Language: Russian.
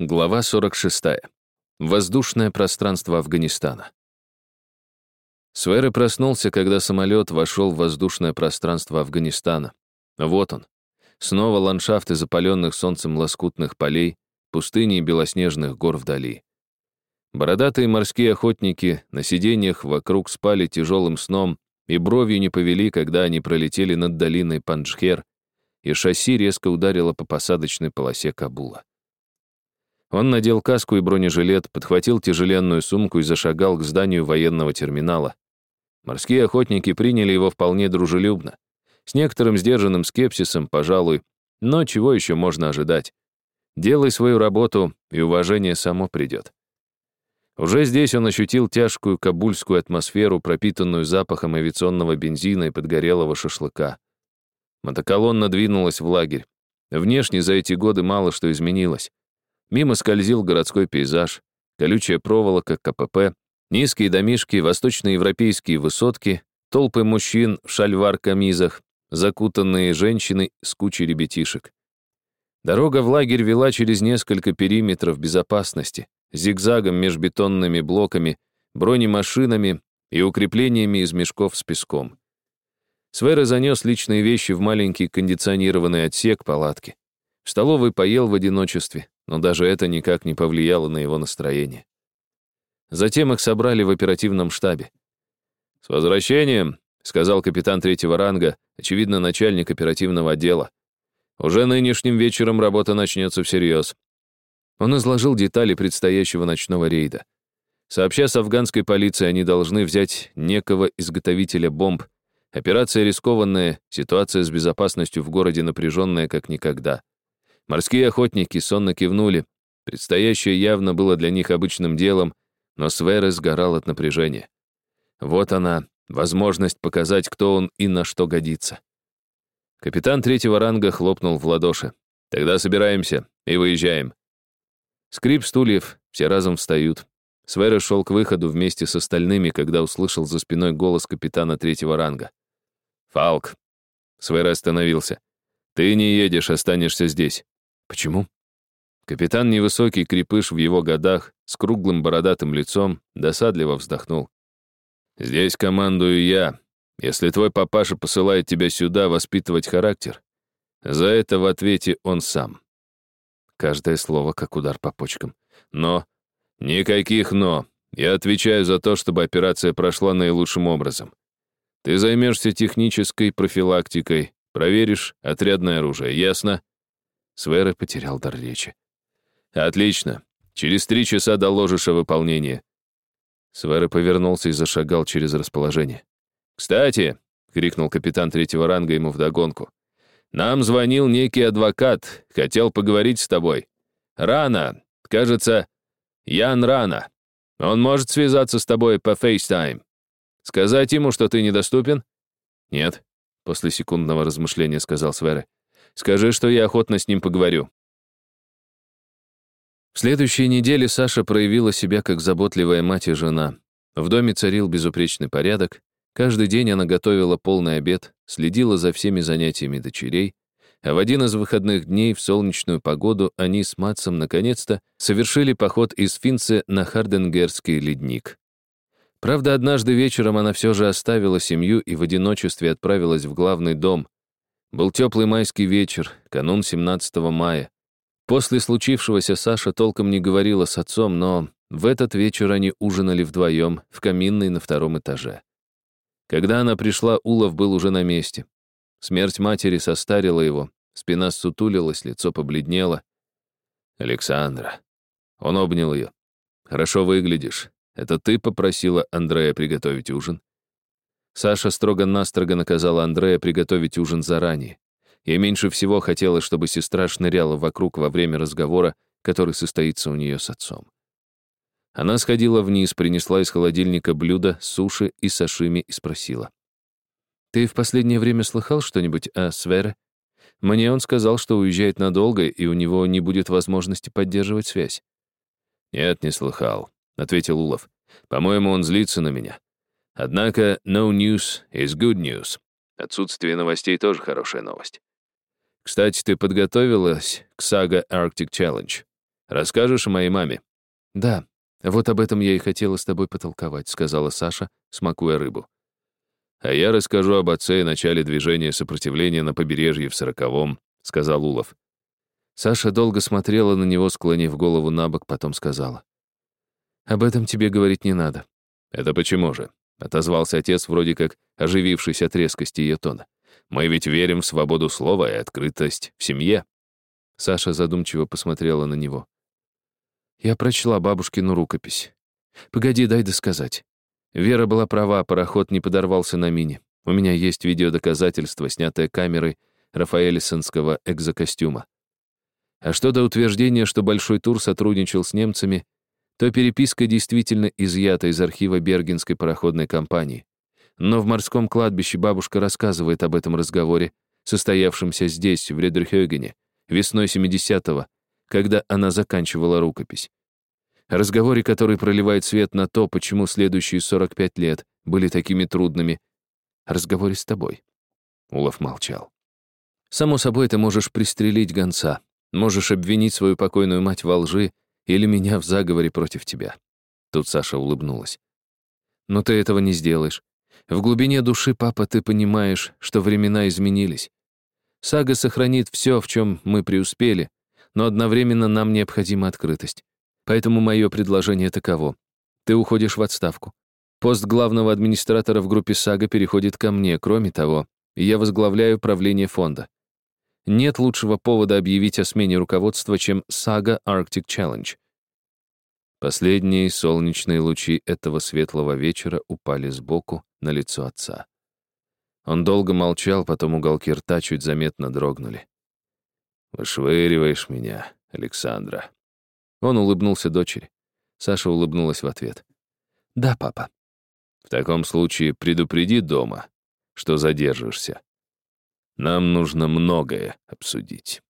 Глава 46. Воздушное пространство Афганистана. Суэре проснулся, когда самолет вошел в воздушное пространство Афганистана. Вот он. Снова ландшафты запаленных солнцем лоскутных полей, пустыни и белоснежных гор вдали. Бородатые морские охотники на сиденьях вокруг спали тяжелым сном и бровью не повели, когда они пролетели над долиной Панджхер, и шасси резко ударило по посадочной полосе Кабула. Он надел каску и бронежилет, подхватил тяжеленную сумку и зашагал к зданию военного терминала. Морские охотники приняли его вполне дружелюбно. С некоторым сдержанным скепсисом, пожалуй, но чего еще можно ожидать? Делай свою работу, и уважение само придет. Уже здесь он ощутил тяжкую кабульскую атмосферу, пропитанную запахом авиационного бензина и подгорелого шашлыка. Мотоколонна двинулась в лагерь. Внешне за эти годы мало что изменилось. Мимо скользил городской пейзаж, колючая проволока, КПП, низкие домишки, восточноевропейские высотки, толпы мужчин в шальвар-камизах, закутанные женщины с кучей ребятишек. Дорога в лагерь вела через несколько периметров безопасности, зигзагом между бетонными блоками, бронемашинами и укреплениями из мешков с песком. Свера занес личные вещи в маленький кондиционированный отсек палатки. В столовой поел в одиночестве, но даже это никак не повлияло на его настроение. Затем их собрали в оперативном штабе. «С возвращением», — сказал капитан третьего ранга, очевидно, начальник оперативного отдела. «Уже нынешним вечером работа начнется всерьез». Он изложил детали предстоящего ночного рейда. Сообща с афганской полицией, они должны взять некого изготовителя бомб. Операция рискованная, ситуация с безопасностью в городе напряженная как никогда. Морские охотники сонно кивнули. Предстоящее явно было для них обычным делом, но Свера сгорал от напряжения. Вот она, возможность показать, кто он и на что годится. Капитан третьего ранга хлопнул в ладоши. «Тогда собираемся и выезжаем». Скрип стульев, все разом встают. Свера шел к выходу вместе с остальными, когда услышал за спиной голос капитана третьего ранга. «Фалк». Свера остановился. «Ты не едешь, останешься здесь. Почему? Капитан невысокий крепыш в его годах, с круглым бородатым лицом, досадливо вздохнул. «Здесь командую я. Если твой папаша посылает тебя сюда воспитывать характер, за это в ответе он сам». Каждое слово как удар по почкам. «Но...» «Никаких «но». Я отвечаю за то, чтобы операция прошла наилучшим образом. Ты займешься технической профилактикой, проверишь отрядное оружие, ясно?» Свера потерял дар речи. «Отлично. Через три часа доложишь о выполнении». Свера повернулся и зашагал через расположение. «Кстати», — крикнул капитан третьего ранга ему вдогонку, «нам звонил некий адвокат, хотел поговорить с тобой. Рано, кажется, Ян Рана. Он может связаться с тобой по FaceTime. Сказать ему, что ты недоступен?» «Нет», — после секундного размышления сказал Свера. Скажи, что я охотно с ним поговорю». В следующей неделе Саша проявила себя как заботливая мать и жена. В доме царил безупречный порядок. Каждый день она готовила полный обед, следила за всеми занятиями дочерей, а в один из выходных дней в солнечную погоду они с Матсом наконец-то совершили поход из Финце на Харденгерский ледник. Правда, однажды вечером она все же оставила семью и в одиночестве отправилась в главный дом, был теплый майский вечер, канун 17 мая. После случившегося Саша толком не говорила с отцом, но в этот вечер они ужинали вдвоем в каминной на втором этаже. Когда она пришла, Улов был уже на месте. Смерть матери состарила его, спина сутулилась, лицо побледнело. «Александра». Он обнял ее. «Хорошо выглядишь. Это ты попросила Андрея приготовить ужин?» Саша строго-настрого наказала Андрея приготовить ужин заранее. Ей меньше всего хотелось, чтобы сестра шныряла вокруг во время разговора, который состоится у нее с отцом. Она сходила вниз, принесла из холодильника блюдо, суши и сашими и спросила. «Ты в последнее время слыхал что-нибудь о Свере? Мне он сказал, что уезжает надолго, и у него не будет возможности поддерживать связь». «Нет, не слыхал», — ответил Улов. «По-моему, он злится на меня. Однако no news is good news. Отсутствие новостей тоже хорошая новость. Кстати, ты подготовилась к сага Arctic Challenge? Расскажешь о моей маме?» «Да, вот об этом я и хотела с тобой потолковать», сказала Саша, смакуя рыбу. «А я расскажу об отце и начале движения сопротивления на побережье в сороковом», сказал Улов. Саша долго смотрела на него, склонив голову на бок, потом сказала. «Об этом тебе говорить не надо». «Это почему же?» — отозвался отец, вроде как оживившись от резкости ее тона. «Мы ведь верим в свободу слова и открытость в семье». Саша задумчиво посмотрела на него. Я прочла бабушкину рукопись. Погоди, дай досказать. Вера была права, пароход не подорвался на мине. У меня есть видеодоказательство, снятое камерой Рафаэлисонского экзокостюма. А что до утверждения, что Большой Тур сотрудничал с немцами, то переписка действительно изъята из архива Бергенской пароходной компании. Но в морском кладбище бабушка рассказывает об этом разговоре, состоявшемся здесь, в Редерхёгене, весной 70-го, когда она заканчивала рукопись. Разговоре, который проливает свет на то, почему следующие 45 лет были такими трудными. Разговоре с тобой. Улов молчал. Само собой, ты можешь пристрелить гонца, можешь обвинить свою покойную мать во лжи или меня в заговоре против тебя. Тут Саша улыбнулась. Но ты этого не сделаешь. В глубине души, папа, ты понимаешь, что времена изменились. Сага сохранит все, в чем мы преуспели, но одновременно нам необходима открытость. Поэтому мое предложение таково. Ты уходишь в отставку. Пост главного администратора в группе САГА переходит ко мне. Кроме того, я возглавляю правление фонда. Нет лучшего повода объявить о смене руководства, чем САГА Arctic Challenge. Последние солнечные лучи этого светлого вечера упали сбоку на лицо отца. Он долго молчал, потом уголки рта чуть заметно дрогнули. «Вышвыриваешь меня, Александра». Он улыбнулся дочери. Саша улыбнулась в ответ. «Да, папа». «В таком случае предупреди дома, что задержишься. Нам нужно многое обсудить».